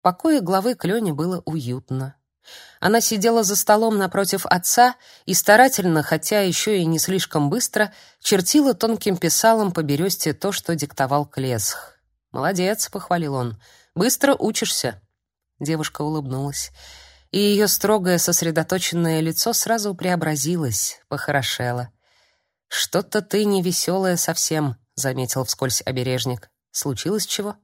В покое главы Клёне было уютно. Она сидела за столом напротив отца и старательно, хотя еще и не слишком быстро, чертила тонким писалом по бересте то, что диктовал Клесх. «Молодец», — похвалил он, — «быстро учишься». Девушка улыбнулась, и ее строгое сосредоточенное лицо сразу преобразилось, похорошело. «Что-то ты невеселая совсем», — заметил вскользь обережник. «Случилось чего?»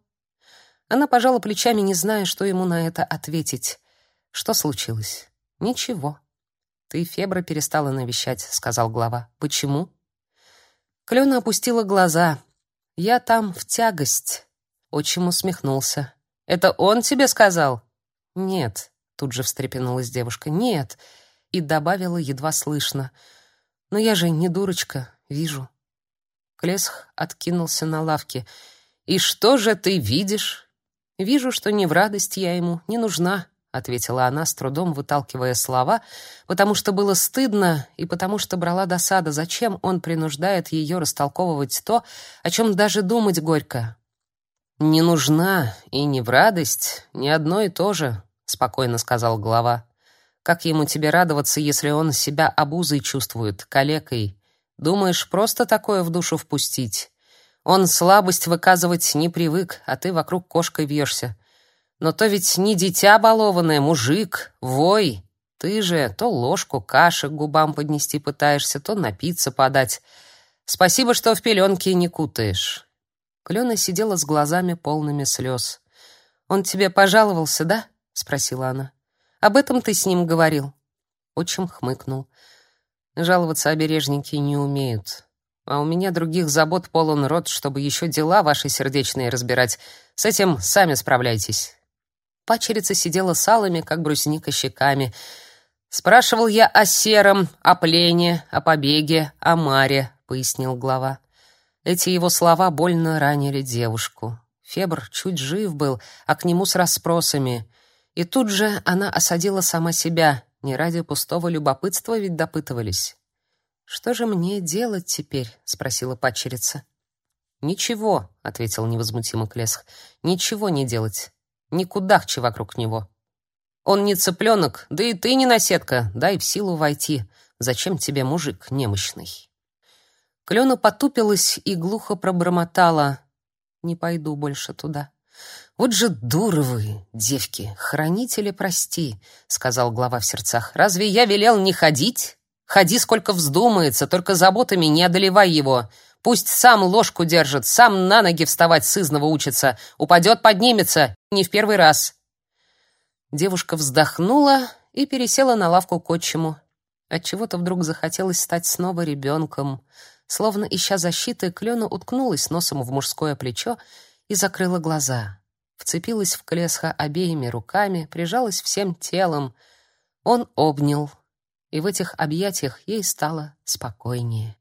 Она пожала плечами, не зная, что ему на это ответить. Что случилось? Ничего. Ты Фебра перестала навещать, сказал глава. Почему? Клена опустила глаза. Я там в тягость. Отчим усмехнулся. Это он тебе сказал? Нет, тут же встрепенулась девушка. Нет, и добавила едва слышно. Но я же не дурочка, вижу. Клесх откинулся на лавке. И что же ты видишь? Вижу, что не в радость я ему не нужна, ответила она, с трудом выталкивая слова, потому что было стыдно и потому что брала досада, зачем он принуждает ее растолковывать то, о чем даже думать горько. Не нужна и не в радость, ни одно и то же, спокойно сказал глава. Как ему тебе радоваться, если он себя обузой чувствует, калекой? Думаешь, просто такое в душу впустить? Он слабость выказывать не привык, а ты вокруг кошкой вьешься. Но то ведь не дитя балованное, мужик, вой. Ты же то ложку каши к губам поднести пытаешься, то напиться подать. Спасибо, что в пеленке не кутаешь. Клена сидела с глазами полными слез. «Он тебе пожаловался, да?» — спросила она. «Об этом ты с ним говорил?» Отчим хмыкнул. «Жаловаться обережники не умеют. А у меня других забот полон рот, чтобы еще дела ваши сердечные разбирать. С этим сами справляйтесь. Пачерица сидела с алыми, как брусника, щеками. Спрашивал я о сером, о плене, о побеге, о маре, пояснил глава. Эти его слова больно ранили девушку. Фебр чуть жив был, а к нему с расспросами. И тут же она осадила сама себя. Не ради пустого любопытства ведь допытывались. Что же мне делать теперь? спросила падчерица. Ничего, ответил невозмутимо Клесх. Ничего не делать. Никуда кудахчи вокруг него. Он не цыпленок, да и ты не наседка, дай в силу войти. Зачем тебе мужик немощный? Клена потупилась и глухо пробормотала: "Не пойду больше туда". Вот же дуры вы, девки, хранители, прости, сказал глава в сердцах. Разве я велел не ходить? Ходи сколько вздумается, только заботами не одолевай его. Пусть сам ложку держит, сам на ноги вставать сызново учится. Упадет, поднимется. Не в первый раз. Девушка вздохнула и пересела на лавку к отчиму. Отчего-то вдруг захотелось стать снова ребенком. Словно ища защиты, Клена уткнулась носом в мужское плечо и закрыла глаза. Вцепилась в Клесха обеими руками, прижалась всем телом. Он обнял, и в этих объятиях ей стало спокойнее.